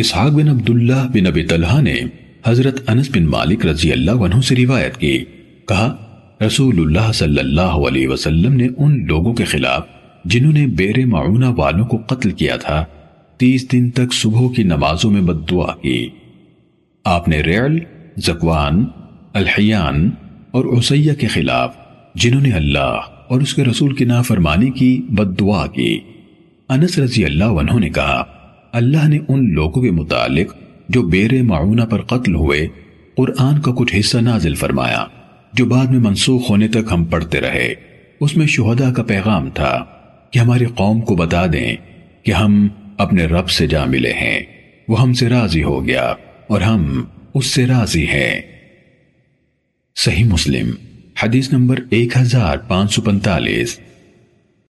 اسحاق بن عبداللہ بن ابی طلحہ نے حضرت انس بن مالک رضی اللہ عنہ سے روایت کی۔ کہا رسول اللہ صلی اللہ علیہ وسلم نے ان لوگوں کے خلاف جنہوں نے بیر معونہ والوں کو قتل کیا تھا، تیس دن تک صبح کی نمازوں میں بد دعا کی۔ آپ نے ریل زکوان، الحیان اور عسیہ کے خلاف جنہوں نے اللہ اور اس کے رسول کی نافرمانی کی بد دعا کی۔ انس رضی اللہ عنہ نے کہا اللہ نے ان لوگوں کے متعلق جو بیر معونہ پر قتل ہوئے، قرآن کا کچھ حصہ نازل فرمایا، جو بعد میں منسوخ ہونے تک ہم پڑھتے رہے۔ اس میں شہدہ کا پیغام تھا کہ ہماری قوم کو بتا دیں کہ ہم اپنے رب سے جا ملے ہیں۔ وہ ہم سے راضی ہو گیا اور ہم اس سے راضی ہیں۔ صحیح مسلم، حدیث نمبر ایک ہزار پانچ سو پنتالیس